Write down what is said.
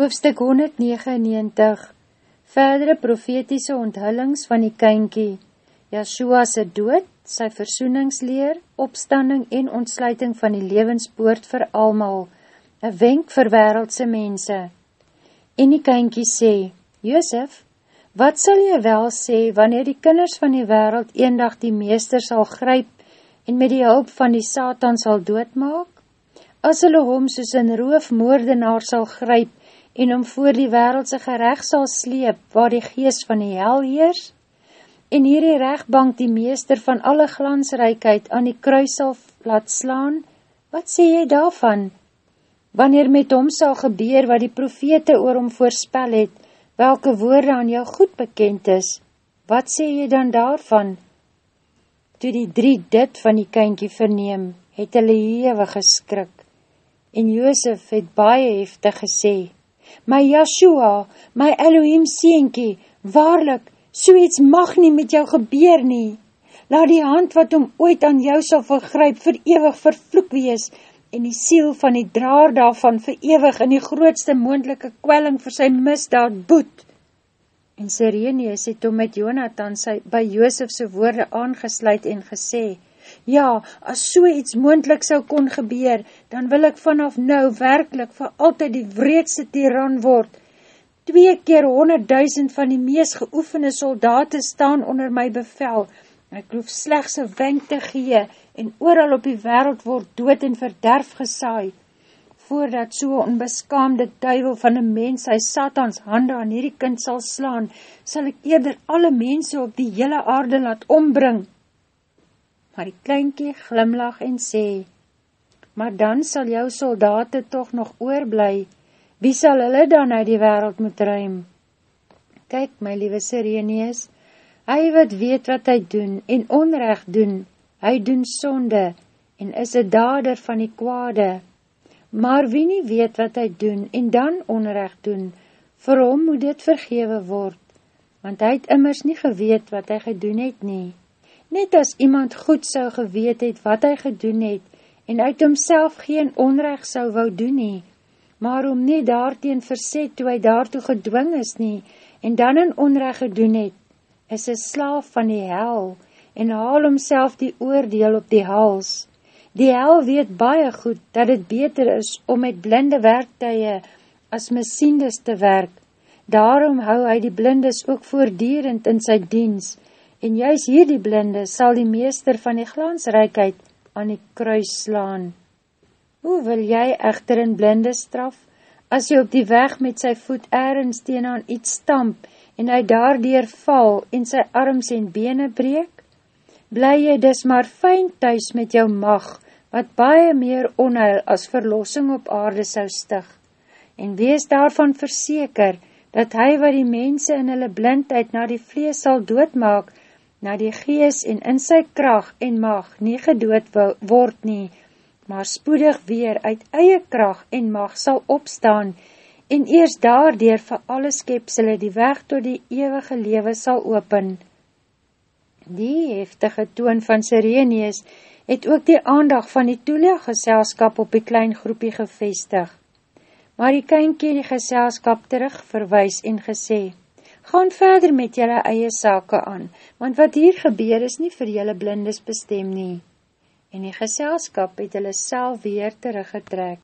Hoofstuk 199 Verdere profetiese onthullings van die kynkie Yahshua's dood, sy versoeningsleer, opstanding en ontsluiting van die levenspoort vir almal, een wenk vir wereldse mense. En die kynkie sê, Joosef, wat sal jy wel sê, wanneer die kinders van die wereld eendag die meester sal gryp en met die hulp van die Satan sal doodmaak? As hulle hom soos een roofmoordenaar sal gryp en om voor die wereldse gerecht sal sleep, waar die geest van die hel heers, en hierdie rechtbank die meester van alle glansrijkheid aan die kruis sal laat slaan, wat sê jy daarvan? Wanneer met hom sal gebeur wat die profete oor hom voorspel het, welke woorde aan jou goed bekend is, wat sê jy dan daarvan? Toe die drie dit van die kynkie verneem, het hulle hewe geskrik, en Joosef het baie heftig gesê, my Yahshua, my Elohim sienkie, waarlik, so iets mag nie met jou gebeur nie. Laat die hand wat om ooit aan jou sal vergryp, vir ewig vervloek wees, en die siel van die draar daarvan vir ewig in die grootste moendelike kwelling vir sy misdaad boet. En Sirenius het om met Jonathan sy, by Joosefse woorde aangesluit en gesê, Ja, as so iets moendlik sou kon gebeur, dan wil ek vanaf nou werkelijk vir altyd die wreedste tiran word. Twee keer honderdduisend van die mees geoefende soldate staan onder my bevel. Ek hoef slechts een wenk te gee en ooral op die wereld word dood en verderf gesaai. Voordat so onbeskaamde duivel van een mens sy satans hande aan hierdie kind sal slaan, sal ek eerder alle mense op die hele aarde laat ombring maar die kleinkie glimlach en sê, maar dan sal jou soldate toch nog oorblij, wie sal hulle dan uit die wereld moet ruim? Kyk, my liewe Sirenees, hy wat weet wat hy doen en onrecht doen, hy doen sonde en is een dader van die kwade, maar wie nie weet wat hy doen en dan onrecht doen, vir hom moet dit vergewe word, want hy het immers nie geweet wat hy gedoen het nie net as iemand goed sou geweet het wat hy gedoen het, en uit homself geen onrecht sou wou doen nie, maar om nie daarteen verset toe hy daartoe gedwing is nie, en dan een onrecht gedoen het, is een slaaf van die hel, en haal homself die oordeel op die hals. Die hel weet baie goed, dat het beter is om met blinde werktuie as mesiendes te werk, daarom hou hy die blindes ook voordierend in sy diens, en juist hierdie blinde sal die meester van die glansrijkheid aan die kruis slaan. Hoe wil jy echter in blinde straf, as jy op die weg met sy voet ergens teen aan iets stamp, en hy daardoor val en sy arms en bene breek? Bly jy dus maar fijn thuis met jou mag, wat baie meer onheil as verlossing op aarde sou stig, en wees daarvan verseker, dat hy wat die mense in hulle blindheid na die vlees sal doodmaak, na die gees en in sy kracht en mag nie gedood word nie, maar spoedig weer uit eie kracht en mag sal opstaan en eers daardoor vir alle skepsele die weg tot die eeuwige lewe sal open. Die heftige toon van Sireneus het ook die aandag van die toelegeselskap op die klein groepie gevestig. Maar die kynkie die geselskap terug verwys en gesê, Gaan verder met jylle eie sake aan, want wat hier gebeur is nie vir jylle blindes bestem nie. En die geselskap het hulle self weer teruggetrek.